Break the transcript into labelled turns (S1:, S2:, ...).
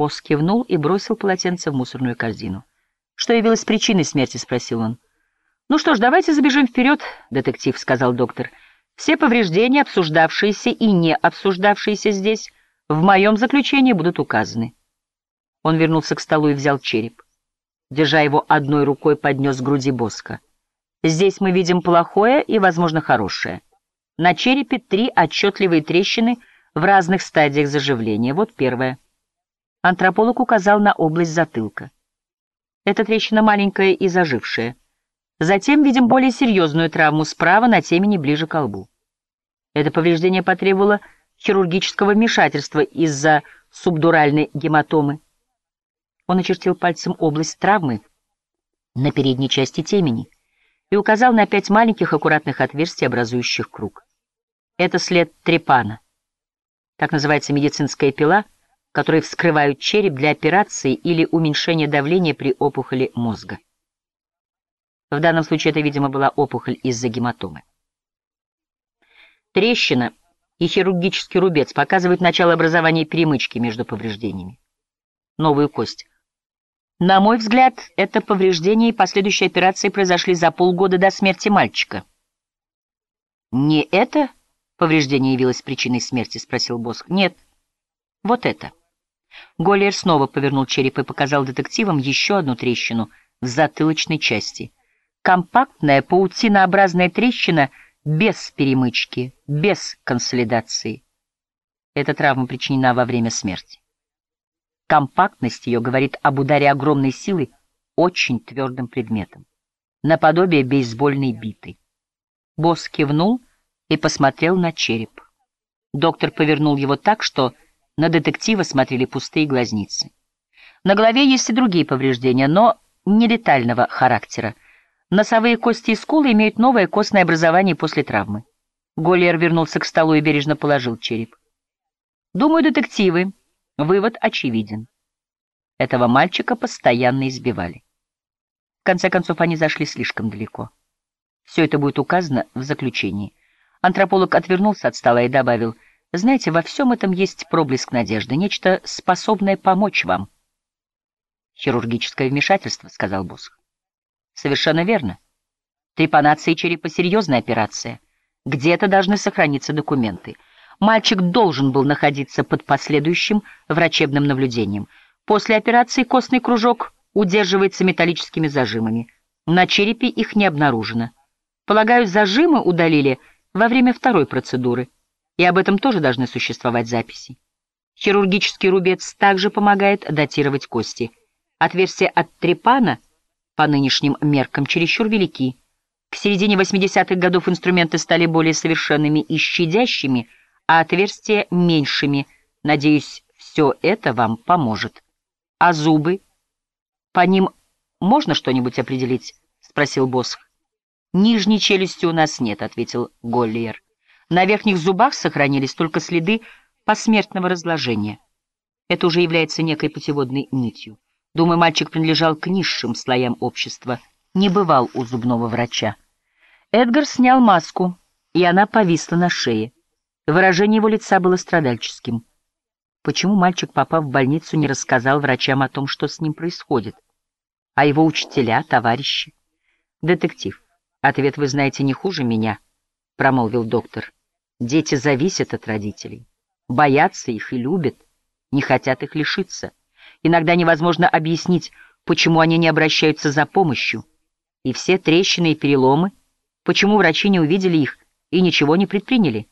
S1: Босс кивнул и бросил полотенце в мусорную корзину. «Что явилось причиной смерти?» — спросил он. «Ну что ж, давайте забежим вперед, детектив», — сказал доктор. «Все повреждения, обсуждавшиеся и не обсуждавшиеся здесь, в моем заключении будут указаны». Он вернулся к столу и взял череп. Держа его одной рукой, поднес к груди Боска. «Здесь мы видим плохое и, возможно, хорошее. На черепе три отчетливые трещины в разных стадиях заживления. Вот первая». Антрополог указал на область затылка. Эта трещина маленькая и зажившая. Затем видим более серьезную травму справа на темени ближе к лбу. Это повреждение потребовало хирургического вмешательства из-за субдуральной гематомы. Он очертил пальцем область травмы на передней части темени и указал на пять маленьких аккуратных отверстий, образующих круг. Это след трепана. Так называется медицинская пила — которые вскрывают череп для операции или уменьшения давления при опухоли мозга. В данном случае это, видимо, была опухоль из-за гематомы. Трещина и хирургический рубец показывают начало образования перемычки между повреждениями. Новую кость. На мой взгляд, это повреждение и последующие операции произошли за полгода до смерти мальчика. «Не это повреждение явилось причиной смерти?» — спросил Босх. «Нет, вот это». Голлиер снова повернул череп и показал детективам еще одну трещину в затылочной части. Компактная паутинообразная трещина без перемычки, без консолидации. Эта травма причинена во время смерти. Компактность ее говорит об ударе огромной силы очень твердым предметом, наподобие бейсбольной биты. Босс кивнул и посмотрел на череп. Доктор повернул его так, что на детектива смотрели пустые глазницы. На голове есть и другие повреждения, но не летального характера. Носовые кости и скулы имеют новое костное образование после травмы. Голлиер вернулся к столу и бережно положил череп. Думаю, детективы. Вывод очевиден. Этого мальчика постоянно избивали. В конце концов, они зашли слишком далеко. Все это будет указано в заключении. Антрополог отвернулся от стола и добавил — знаете, во всем этом есть проблеск надежды, нечто способное помочь вам. Хирургическое вмешательство, — сказал Босх. Совершенно верно. Трепанация черепа — серьезная операция. Где-то должны сохраниться документы. Мальчик должен был находиться под последующим врачебным наблюдением. После операции костный кружок удерживается металлическими зажимами. На черепе их не обнаружено. Полагаю, зажимы удалили во время второй процедуры — и об этом тоже должны существовать записи. Хирургический рубец также помогает датировать кости. Отверстия от трепана, по нынешним меркам, чересчур велики. К середине 80-х годов инструменты стали более совершенными и щадящими, а отверстия — меньшими. Надеюсь, все это вам поможет. А зубы? По ним можно что-нибудь определить? — спросил Босх. «Нижней челюсти у нас нет», — ответил Голлиер. На верхних зубах сохранились только следы посмертного разложения. Это уже является некой путеводной нитью. Думаю, мальчик принадлежал к низшим слоям общества, не бывал у зубного врача. Эдгар снял маску, и она повисла на шее. Выражение его лица было страдальческим. Почему мальчик, попав в больницу, не рассказал врачам о том, что с ним происходит? А его учителя, товарищи? Детектив, ответ вы знаете не хуже меня, — промолвил доктор. Дети зависят от родителей, боятся их и любят, не хотят их лишиться. Иногда невозможно объяснить, почему они не обращаются за помощью. И все трещины и переломы, почему врачи не увидели их и ничего не предприняли.